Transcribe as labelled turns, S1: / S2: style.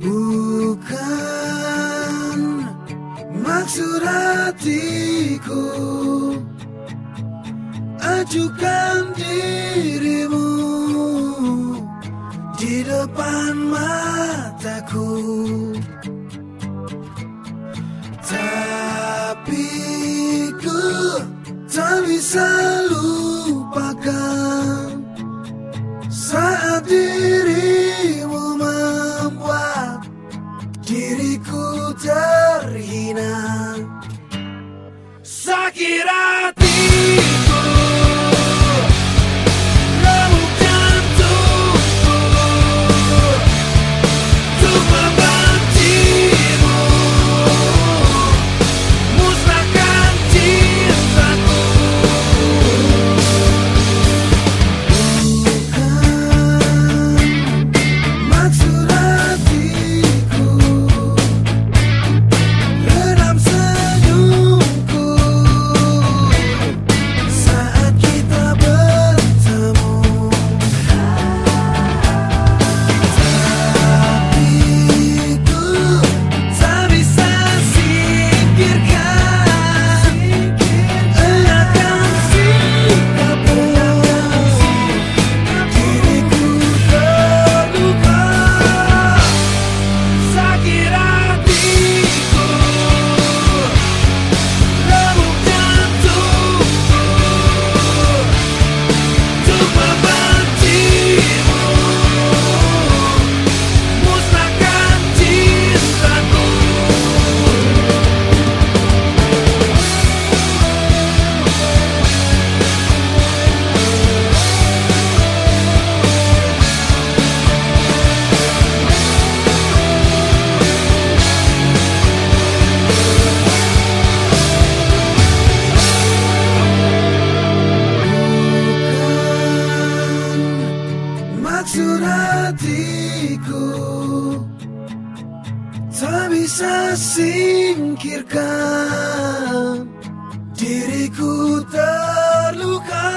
S1: Bukan maksud hatiku. Ajukan dirimu di depan mataku. Tapi ku tak bisa lupakan diriku terhina. Sakit Tak bisa singkirkan Diriku terluka